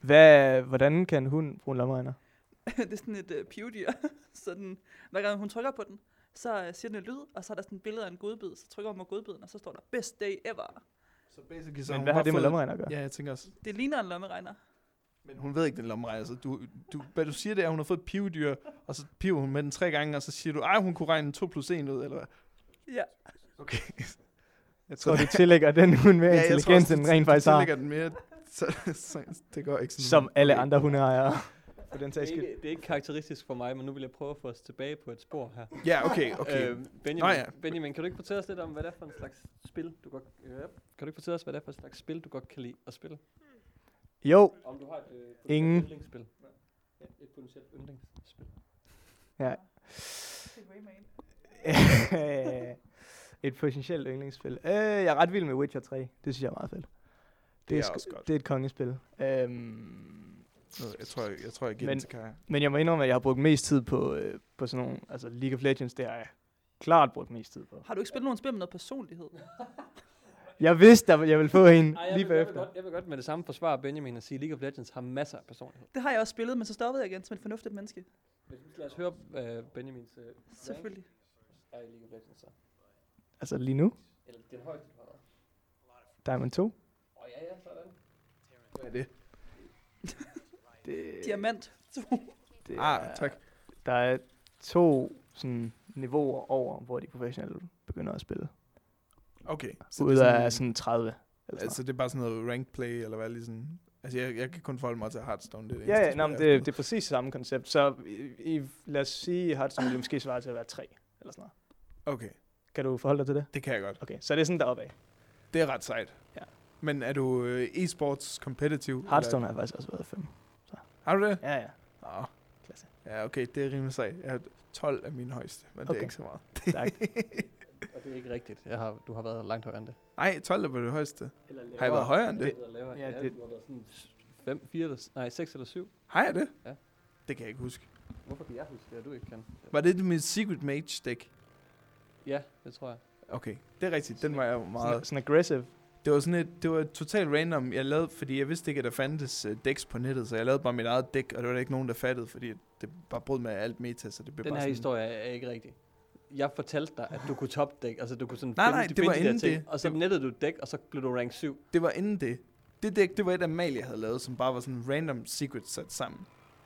Hvad, hvordan kan hun bruge en lommeregner? det er sådan et uh, pivdyr. så den, hver gang hun trykker på den, så siger den et lyd, og så er der sådan et billede af en godbid. Så trykker hun på godbiden, og så står der, best day ever. så basically så Men hvad har det med lommeregner at gøre? Ja, jeg tænker også. Det ligner en lommeregner. Men hun ved ikke, den lommeregner. Så du, du, hvad du siger, det er, at hun har fået et pivdyr, og så piver hun med den tre gange, og så siger du, ej, hun kunne regne 2 plus 1 ud, eller hvad? Ja. Okay. Jeg Så du tillægger den hun mere jeg tror intelligens, end du- rent faktisk har, tillægger den mere, så, så, det går ikke sådan. som alle andre hundeejere. For den Det sags er, skyld. ikke, det er ikke karakteristisk for mig, men nu vil jeg prøve at få os tilbage på et spor her. Ja, okay, okay. Øh, Benjamin, Nå ja. Benjamin, kan du ikke fortælle os lidt om, hvad det er for en slags spil, du godt... Øh, kan du ikke fortælle os, hvad det er for en slags spil, du godt kan lide at spille? Jo, Om du har et øh, Ingen. yndlingsspil. Ja, et potentielt yndlingsspil. ja. Det er et potentielt yndlingsspil. Øh, jeg er ret vild med Witcher 3. Det synes jeg er meget fedt. Det er sgu- også godt. Det er et kongespil. Øhm, Jeg tror, jeg, jeg, tror, jeg giver Men- den til Kaja. men jeg må indrømme, at jeg har brugt mest tid på, øh, på sådan nogle... Altså League of Legends, det har jeg klart brugt mest tid på. Har du ikke spillet nogen spil med noget personlighed? Jeg vidste, at jeg ville få en Ej, jeg, lige vil, jeg, vil bagefter. godt, jeg vil godt med det samme forsvare Benjamin og sige, at League of Legends har masser af personlighed. Det har jeg også spillet, men så stoppede jeg igen som et fornuftigt menneske. Men Lad os høre uh, Benjamins uh, Selvfølgelig. er i League of Legends så. Altså lige nu, Eller den højeste, du har. Diamond 2. Åh oh, ja, ja, sådan. Hvad er det? Det, Diamant. det Ah, er- tak. Der er to sådan, niveauer over, hvor de professionelle begynder at spille. Okay. Så det ud er af sådan 30. Eller sådan Altså, det er bare sådan noget ranked play, eller hvad lige sådan... Altså, jeg, jeg kan kun forholde mig til Hearthstone. Det er det Ja, eneste ja, men jeg det, har det er præcis samme koncept. Så i, i, lad os sige, at Hearthstone ville måske svare til at være 3, eller sådan noget. Okay, Kan du forholde dig til det? det kan jeg godt. Okay, så det er sådan deroppe af. Det er ret sejt. Ja. Men er du øh, e-sports competitive? Hearthstone har faktisk også været 5. Har du det? Ja, ja. Nå. Klasse. Ja, okay, det er rimelig sejt. Jeg har 12 af mine højeste, men okay. det er ikke så meget. Tak. Og det er ikke rigtigt. Jeg har, du har været langt højere end det. Nej, 12 er på det højeste. Eller Har jeg været højere end det? Det, lavere. Ja, det- været sådan 5, 4, eller, nej, 6 eller 7. Har jeg det? Ja. Det kan jeg ikke huske. Hvorfor kan jeg huske det, og du ikke kan? Var det mit Secret Mage deck? Ja, det tror jeg. Okay, det er rigtigt. Den var jeg jo meget... Sådan, sådan aggressive. Det var sådan et, det var totalt random. Jeg lavede, fordi jeg vidste ikke, at der fandtes uh, decks på nettet, så jeg lavede bare mit eget deck, og det var der ikke nogen, der fattede, fordi det bare brød med alt meta, så det blev Den bare her sådan, historie er ikke rigtig. Jeg fortalte dig, at du kunne top dæk, altså du kunne sådan Nej, finde, nej, finde det var de inden ting, det. og så nettede du dæk, og så blev du rank 7. Det var inden det. Det deck, det var et Amalie havde lavet, som bare var sådan random secret sat sammen.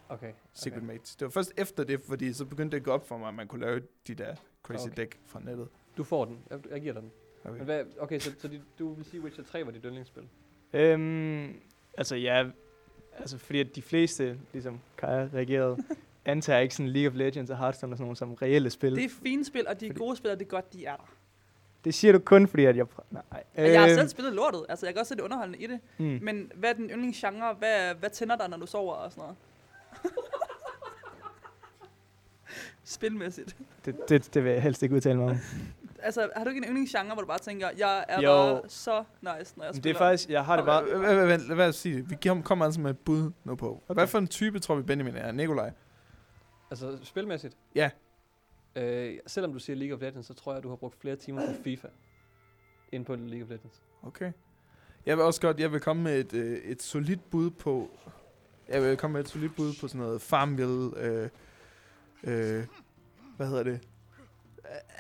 Okay. Secret okay. Mates. Det var først efter det, fordi så begyndte det at gå op for mig, at man kunne lave de der crazy Okay. deck fra nettet. Du får den. Jeg, jeg giver dig den. Okay. Men hvad, okay, så, så de, du vil sige, Witcher 3 var dit yndlingsspil? Øhm, altså ja, altså fordi at de fleste, ligesom Kaja reagerede, antager ikke sådan League of Legends og Hearthstone og sådan nogle som reelle spil. Det er fine spil, og de er Fordi- gode spil, og det er godt, de er der. det siger du kun fordi, at jeg... Pr- nej. Øh, jeg har Øhm, selv spillet lortet, altså jeg kan også se det underholdende i det. Mm. Men hvad er den yndlingsgenre? Hvad, hvad tænder dig, når du sover og sådan noget? Spilmæssigt. Det, det, det vil jeg helst ikke udtale mig om. Altså, har du ikke en yndlingsgenre, hvor du bare tænker, jeg er Jo. bare så nice, når jeg Men det spiller? er faktisk, jeg har det bare... Vent, vent, lad at sige det. Vi giver- kommer altså med et bud nu på. Hvad for en type tror vi Benjamin er? Nikolaj? Altså spilmæssigt? Ja. Øh, selvom du siger League of Legends, så tror jeg, du har brugt flere timer på FIFA, end på League of Legends. Okay. Jeg vil også godt, jeg vil komme med et, øh, et solidt bud på, jeg vil komme med et solidt bud på sådan noget Farmville, øh, øh, hvad hedder det?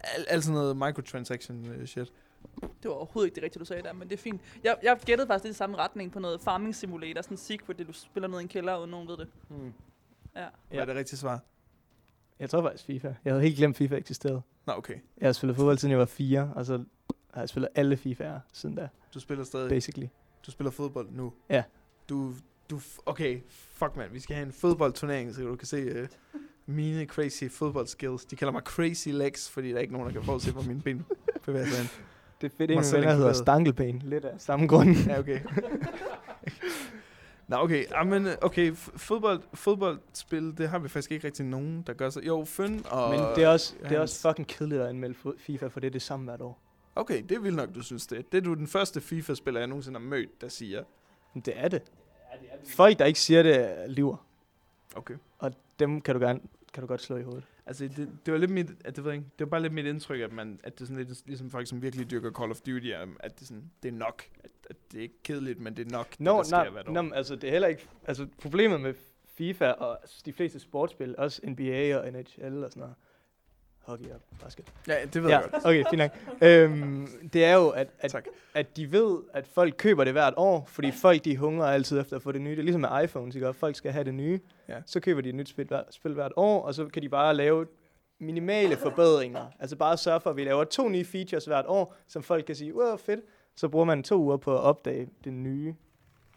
Al, alt sådan noget microtransaction øh, shit. Det var overhovedet ikke det rigtige, du sagde der, men det er fint. Jeg, jeg gættede faktisk lidt i samme retning på noget farming simulator, sådan en secret, det du spiller ned i en kælder, uden nogen ved det. Hmm. Ja. Hvad er det rigtige svar? Jeg tror faktisk FIFA. Jeg havde helt glemt, FIFA eksisterede. Nå, okay. Jeg har spillet fodbold, siden jeg var fire, og så har jeg spillet alle FIFA'er siden da, Du spiller stadig, basically. du spiller fodbold nu. Ja. Du, du, okay, fuck man, vi skal have en fodboldturnering, så du kan se uh, mine crazy fodboldskills. De kalder mig crazy legs, fordi der er ikke nogen, der kan forudse, hvor mine ben bevæger sig hen. Det er fedt, mine venner hedder. Stankelben. Lidt af samme grund. Ja, okay. Nå, okay. Amen, okay, f- fodbold, fodboldspil, det har vi faktisk ikke rigtig nogen, der gør så. Jo, Føn og... Men det er, også, det er også fucking kedeligt at anmelde FIFA, for det er det samme hvert år. Okay, det vildt nok, du synes det. Det er du den første FIFA-spiller, jeg nogensinde har mødt, der siger. Men det er det. Folk, der ikke siger det, lyver. Okay. Og dem kan du, gerne, kan du godt slå i hovedet. Altså, det, det var lidt mit, at det, ved jeg ikke, det var bare lidt mit indtryk, at, man, at det er sådan lidt, ligesom folk, som virkelig dyrker Call of Duty, at det, sådan, det er nok. At, at det er ikke kedeligt, men det er nok, Nå, det, der sker hvert år. men altså det er heller ikke, altså problemet med FIFA og de fleste sportsspil, også NBA og NHL og sådan noget, hockey og basket. Ja, det ved Ja, jeg godt. okay, fint nok. øhm, det er jo, at, at, Tak. at de ved, at folk køber det hvert år, fordi folk de hungrer altid efter at få det nye. Det er ligesom med iPhones, ikke? Folk skal have det nye. Ja. Så køber de et nyt spil, hver, spil hvert år, og så kan de bare lave minimale forbedringer. Altså bare sørge for, at vi laver to nye features hvert år, som folk kan sige, wow, fedt. Så bruger man to uger på at opdage det nye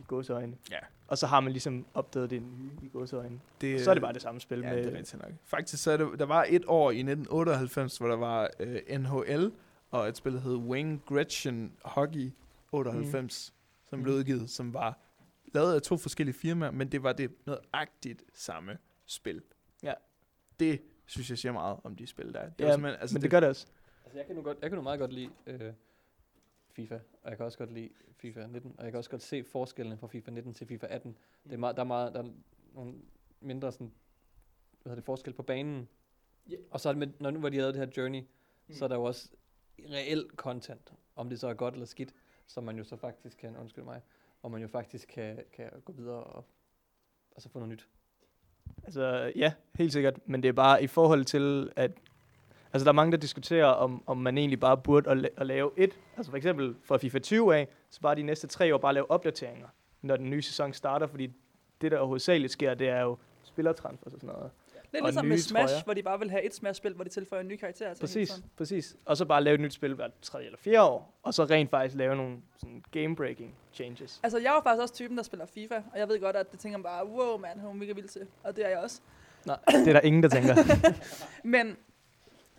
i godsøjne. Ja. Og så har man ligesom opdaget det nye i godsøjne. Det, Så er det bare det samme spil Ja, med... det er rigtigt nok. Faktisk så er det, der var et år i 1998, hvor der var øh, NHL, og et spil, der hed Wayne Gretchen Hockey 98, mm. som blev udgivet, som var lavet af to forskellige firmaer, men det var det nøjagtigt samme spil. Ja. Det synes jeg siger meget om de spil der. Det Ja, altså men det gør det også. Altså, jeg kan nu, godt, jeg kan nu meget godt lide øh, FIFA, og jeg kan også godt lide FIFA 19, og jeg kan også godt se forskellene fra FIFA 19 til FIFA 18. Det er meget, der er meget, der er nogle mindre sådan, hvad hedder det, forskel på banen. Ja. Og så er det med, når nu hvor de havde det her journey, Mm. så er der jo også reel content, om det så er godt eller skidt, som man jo så faktisk kan, undskyld mig, og man jo faktisk kan, kan gå videre og, og så få noget nyt. Altså, ja, helt sikkert. Men det er bare i forhold til, at... Altså, der er mange, der diskuterer, om, om man egentlig bare burde at, la- at lave et. Altså, for eksempel fra FIFA 20 af, så bare de næste tre år bare lave opdateringer, når den nye sæson starter, fordi det, der hovedsageligt sker, det er jo spillertransfers og sådan noget. Lidt Og ligesom med Smash, trøjer. hvor de bare vil have et Smash-spil, hvor de tilføjer nye karakterer til. hele Præcis, tiden. præcis. Og så bare lave et nyt spil hvert tredje eller fjerde år, og så rent faktisk lave nogle sådan game-breaking changes. Altså, jeg var faktisk også typen, der spiller FIFA, og jeg ved godt, at det tænker man bare, wow, man, hun er mega vild til. Og det er jeg også. Nej, det er der ingen, der tænker. Men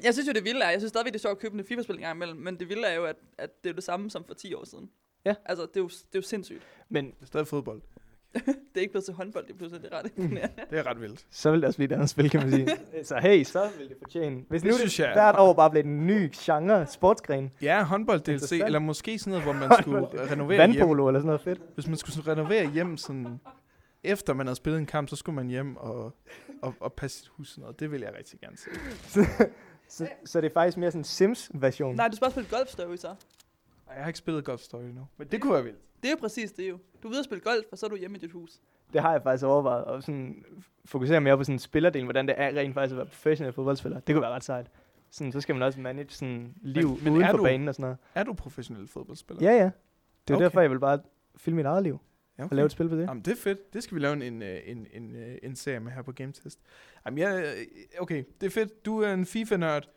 jeg synes jo, det vilde er, jeg synes stadigvæk, det er sjovt at købe en FIFA-spil en gang imellem, men det vilde er jo, at, at det er det samme som for 10 år siden. Ja. Altså, det er jo, det er jo sindssygt. Men Det er stadig fodbold. Det er ikke blevet til håndbold, det er pludselig det er ret imponerende. Det er ret vildt. så vil det også blive et andet spil, kan man sige. så hey, så vil det fortjene. Hvis Det nu synes det jeg- hvert år bare blev en ny genre, sportsgren, Ja, håndbold DLC, eller måske sådan noget, hvor man skulle renovere hjem. vandpolo eller sådan noget fedt. Hvis man skulle sådan renovere hjem sådan, efter man havde spillet en kamp, så skulle man hjem og, og, og passe sit hus og. Det vil jeg rigtig gerne se. Så, så det er faktisk mere sådan en Sims-version. Nej, du skal bare spille golf, står så. Ej, Jeg har ikke spillet Golf Story endnu, men det kunne jeg vildt. Det er jo præcis det jo. Du er ude at spille golf, og så er du hjemme i dit hus. Det har jeg faktisk overvejet, og sådan fokusere mere på sådan spillerdelen, hvordan det er rent faktisk at være professionel fodboldspiller. Det kunne være ret sejt. Sådan, så skal man også manage sådan liv Men- men, men uden er for du- banen og sådan noget. Er du professionel fodboldspiller? Ja, ja. Det er Okay. okay. derfor, jeg vil bare filme mit eget liv ja og lave et spil på det. Jamen, det er fedt. Det skal vi lave en, en, øh, en, en, øh, en serie med her på Game Test. Jamen, jeg, øh, okay, det er fedt. Du er en FIFA-nørd.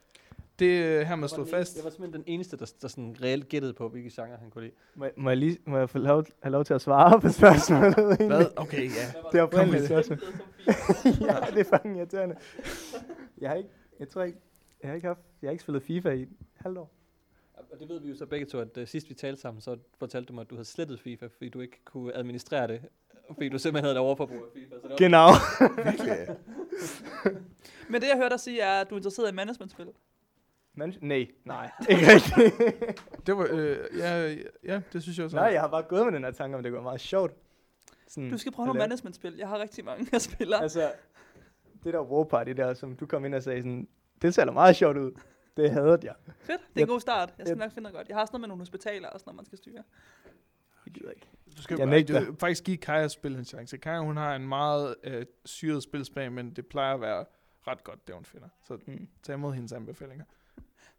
Det er her, man slået fast. Jeg var simpelthen den eneste, der, der sådan reelt gættede på, hvilke genre han kunne lide. Må, jeg- må, jeg lige, må jeg få lov, have lov til at svare på spørgsmålet? Hvad? Okay, ja. Det er oprindeligt det. spørgsmål. ja, det er fucking irriterende. Jeg har ikke, jeg tror ikke, jeg har ikke haft, jeg har ikke spillet FIFA i et halvt år. Og det ved vi jo så begge to, at uh, sidst vi talte sammen, så fortalte du mig, at du havde slettet FIFA, fordi du ikke kunne administrere det. Fordi du simpelthen havde et overforbrug af FIFA. Så det Genau. Virkelig. Men det, jeg hørte dig sige, er, at du er interesseret i managementspil. Men, nej, nej, ikke rigtigt. Det var, øh, ja, ja, det synes jeg også. nej, jeg har bare gået med den her tanke om, det være meget sjovt. Sådan, Du skal prøve nogle managementspil. Jeg har rigtig mange, jeg spiller. Altså, det der War Party der, som du kom ind og sagde sådan, det ser da meget sjovt ud. Det havde jeg. Fedt, det er Jeg- en god start. Jeg skal jeg- nok finde noget godt. Jeg har også noget med nogle hospitaler, også når man skal styre. Jeg gider ikke. Du skal Jeg bare, nægter. du, faktisk give Kaja spil en chance. Kaja, hun har en meget øh, syret spilsbag, men det plejer at være ret godt, det hun finder. Så Mm. tag imod hendes anbefalinger.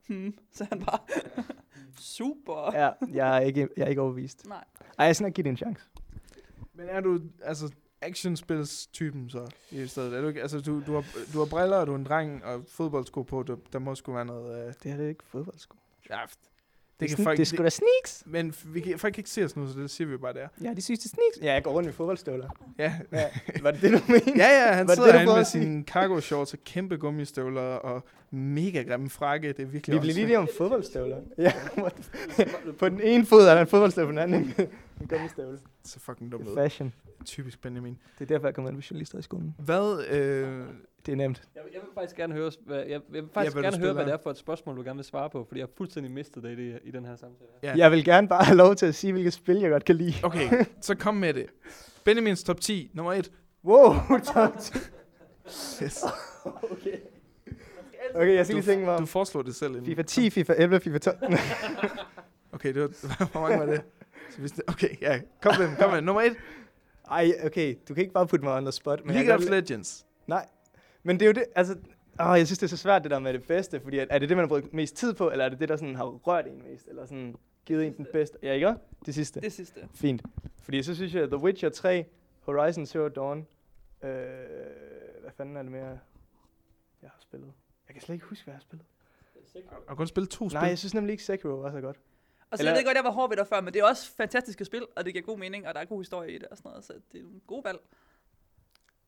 Hmm, så han bare, super. Ja, jeg er ikke, jeg er ikke overbevist. Nej. Ej, jeg skal nok give det en chance. Men er du, altså, actionspils-typen så i stedet? Er du, ikke, altså, du, du, har, du har briller, og du er en dreng, og fodboldsko på, der, der må sgu være noget... Øh, Det er det ikke fodboldsko. ja, Det, det kan er, folk... det er sgu da sneaks. men vi kan, folk kan ikke se os nu, så det siger vi bare der. Ja, de sidste sneaks. Ja, jeg går rundt i fodboldstøvler. Ja, Ja, var det det, du mente? ja, ja han Var det sidder det, du med sine cargo shorts og kæmpe gummistøvler og mega grimme frakke. Det er virkelig Vi blev lige lige om fodboldstøvler. Ja, på den ene fod er der en fodboldstøvle, på den anden en- gummistøvle. Så fucking dumt Det er ud. fashion. Typisk Benjamin. Det er derfor, jeg kommer ind på journalister i skolen. Hvad, øh, Det er nemt. jeg, jeg vil faktisk gerne høre, hvad, jeg, jeg vil faktisk hvad du gerne høre, hvad det er for et spørgsmål, du gerne vil svare på, fordi jeg har fuldstændig mistet det i, det, i den her samtale. Ja. Jeg vil gerne bare have lov til at sige, hvilket spil jeg godt kan lide. okay, så kom med det. Benjamins top 10, nummer 1. Wow, top 10. Yes. Okay. Okay, jeg skal lige tænke mig Du om. foreslår det selv. inden. FIFA 10, FIFA 11, FIFA 12. Okay, det var, hvor mange var det? Så hvis det okay, ja. Kom med, den, kom med. Nummer et. Ej, okay, du kan ikke bare putte mig on the spot. Men jeg League of godt Legends. Nej, men det er jo det, altså... Åh, jeg synes, det er så svært, det der med det bedste, fordi at, er det det, man har brugt mest tid på, eller er det det, der sådan har rørt en mest, eller sådan givet en den bedste? Ja, ikke? Det sidste. Det sidste. Fint. Fordi så synes jeg, The Witcher 3, Horizon Zero Dawn, øh, hvad fanden er det mere, jeg har spillet? Jeg kan slet ikke huske, hvad jeg har spillet. Har du kun spillet to spil? Nej, jeg synes nemlig ikke Sekiro var så godt. Altså, Eller- jeg ved godt, jeg var hård ved dig før, men det er også fantastiske spil, og det giver god mening, og der er god historie i det og sådan noget, så det er en god valg.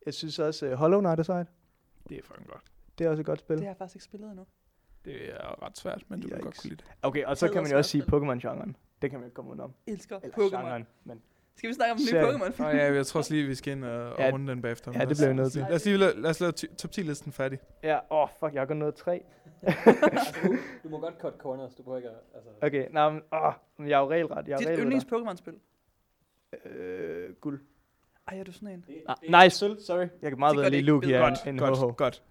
Jeg synes også, uh, Hollow Knight er sejt. Det er fucking godt. Det er også et godt spil. Det har jeg faktisk ikke spillet endnu. Det er ret svært, men du vil Yikes. godt kunne lide det. Okay, og så kan man også jo også sige. Pokémon-genren. Det kan man jo ikke komme udenom. Elsker Pokémon. men... Skal vi snakke om den nye. Pokémon? Og ja, jeg tror også lige, vi skal ind og, og Ja, runde den bagefter. ja, det bliver vi nødt til. Lad os lige lade, lad os lave ti- top 10-listen færdig. Ja, åh, oh, fuck, jeg har kun nået tre. altså, du, du må godt cut corners, du behøver ikke altså... Okay, nej, men, åh, men jeg er jo regelret. Jeg er Dit yndlings Pokémon-spil? Øh, guld. Ej, er du sådan en? Det, Ah, nej, sølv, sorry. Jeg kan meget bedre lide Lugia Godt, end godt, Ho-Ho. godt.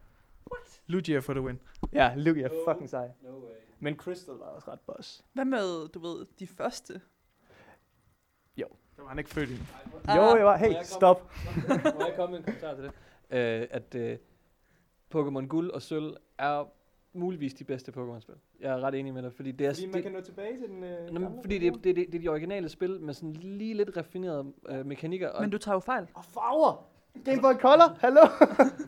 Lugia for the win. Ja, Lugia er fucking sej. No way. Men Crystal var også ret boss. Hvad med, du ved, de første? Der var han ikke født endnu. Jo, Ah, jeg var, må hey, jeg komme- stop. Må jeg komme med en kommentar til det? Øh, at øh, Pokémon Guld og Sølv er muligvis de bedste Pokémon-spil. Jeg er ret enig med dig, fordi det er... det, nå tilbage til den øh, Nå, fordi det, det, det, det er de originale spil med sådan lige lidt raffinerede øh, mekanikker, og Men du tager jo fejl. Og farver! Game Boy Color, hallo?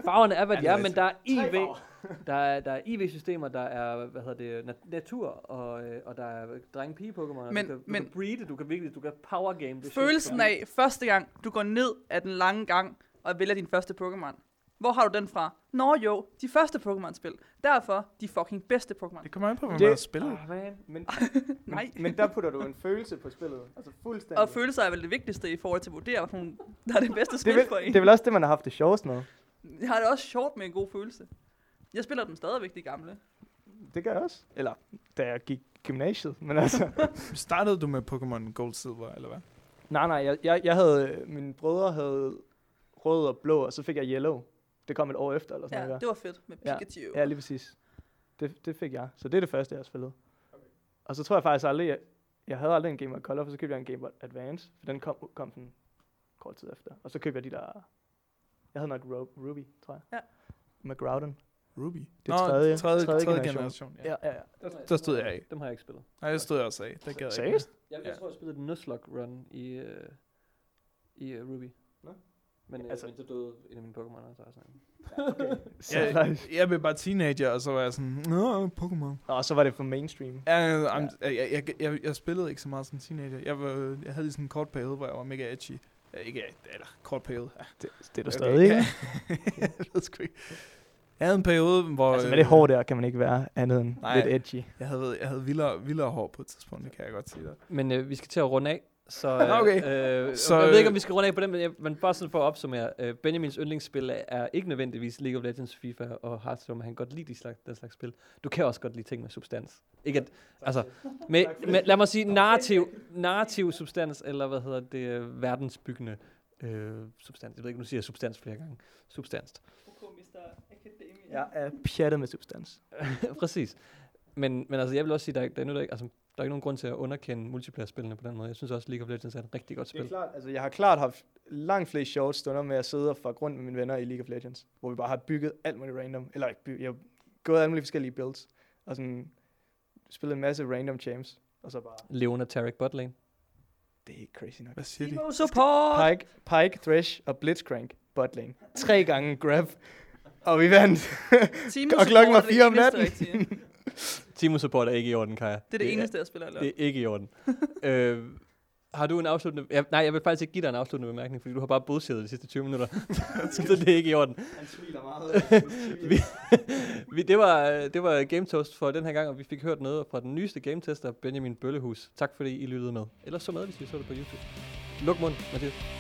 farverne er, hvad de Ja, er, det men der er Tre IV, farver. Der er, der er IV-systemer, der er, hvad hedder det, nat- natur, og, øh, og der er drenge-pige-Pokémon, Men- du kan, du men- kan breede, du kan virkelig, du kan power game det. Følelsen af første gang, du går ned af den lange gang og vælger din første Pokémon. Hvor har du den fra? Nå jo, de første Pokémon-spil. Derfor de fucking bedste Pokémon. Det kommer an på, Det- der har spillet. Ah, man. Men, Nej. men der putter du en følelse på spillet. Altså fuldstændig. Og følelser er vel det vigtigste i forhold til at vurdere, hvilken der er det bedste det, spil er vel, for en. det er vel også det, man har haft det sjovest med. Jeg har det også sjovt med en god følelse. Jeg spiller dem stadigvæk, de gamle. Det gør jeg også. Eller, da jeg gik gymnasiet. Men altså... Startede du med Pokémon Gold Silver, eller hvad? nej, nej, jeg, jeg, jeg havde... Mine brødre havde rød og blå, og så fik jeg yellow. Det kom et år efter, eller sådan Ja, noget. det var fedt med Ja. Pikachu. Ja, lige præcis. Det, det fik jeg. Så det er det første, jeg har spillet. Okay. Og så tror jeg faktisk aldrig, jeg, jeg havde aldrig en Game Boy Color, for så købte jeg en Game Boy Advance, for den kom, kom sådan kort tid efter. Og så købte jeg de der, jeg havde nok Ru- Ruby, tror jeg. Ja. Med Groudon. Ruby. Det er tredje- tredje, tredje tredje generation. generation. ja. Ja, ja, ja. Der, der stod jeg af. Dem har jeg ikke spillet. Nej, det stod jeg også af. Det gad jeg ikke. Seriøst? Jeg, jeg Ja. tror, jeg spillede Nuzlocke Run i, øh, i uh, Ruby. Nå. Men, øh, Altså- men så døde en af mine Pokémon, og så er jeg sådan, Så Jeg, jeg blev bare teenager, og så var jeg sådan, Nå, Pokémon. Og så var det for mainstream. Ja, jeg, jeg, jeg, jeg, jeg spillede ikke så meget som teenager. Jeg, var, jeg havde lige sådan en kort periode, hvor jeg var mega edgy. Ja, ikke, eller kort periode. Ja, Det, det er du Okay. stadig, ikke? jeg ved sgu ikke. Jeg havde en periode, hvor... Altså med det hår der, kan man ikke være andet end Nej. lidt edgy. Jeg havde, jeg havde vildere, vildere hår på et tidspunkt, det kan jeg godt sige dig. Men øh, vi skal til at runde af. Så, øh, Okay. øh, Så, så, jeg ved ikke, om øh, vi skal runde af på den, men, jeg, men bare sådan for at opsummere. Øh, Benjamins yndlingsspil er, ikke nødvendigvis League of Legends, FIFA og Hearthstone, men han kan godt lide de slags, den slags spil. Du kan også godt lide ting med substans. Ikke at, altså, med, med, lad mig sige narrativ, narrativ substans, eller hvad hedder det, øh, verdensbyggende øh, substans. Jeg ved ikke, nu siger jeg substans flere gange. Substans. Jeg er pjattet med substans. Præcis. Men, men altså, jeg vil også sige, der, er- der, er, nu, der, er ikke- altså, der er ikke nogen grund til at underkende multiplayer-spillene på den måde. Jeg synes også, League of Legends er et rigtig godt Det er spil. klart, altså jeg har klart haft langt flere sjove stunder med at sidde og fuck rundt med mine venner i League of Legends, hvor vi bare har bygget alt muligt random, eller ikke bygget, jeg har gået alle mulige forskellige builds, og sådan spillet en masse random champs, og så bare, Leona Tarek botlane. det er ikke crazy nok. Hvad siger de? Support! Pike, Pike, Thresh og Blitzcrank botlane. Tre gange grab, og vi vandt. Og klokken var er det fire om natten. rigtige. Timo support er ikke i orden, Kaja. Det er det eneste, jeg spiller. Eller? Det er ikke i orden. øh, har du en afsluttende... Ja, nej, jeg vil faktisk ikke give dig en afsluttende bemærkning, fordi du har bare bullshittet de sidste 20 minutter. så det er ikke i orden. Han smiler meget. vi, vi, det, var, det var Game Toast for den her gang, og vi fik hørt noget fra den nyeste game tester, Benjamin Bøllehus. Tak fordi I lyttede med. Ellers så med, hvis I så det på YouTube. Luk mund, Mathias.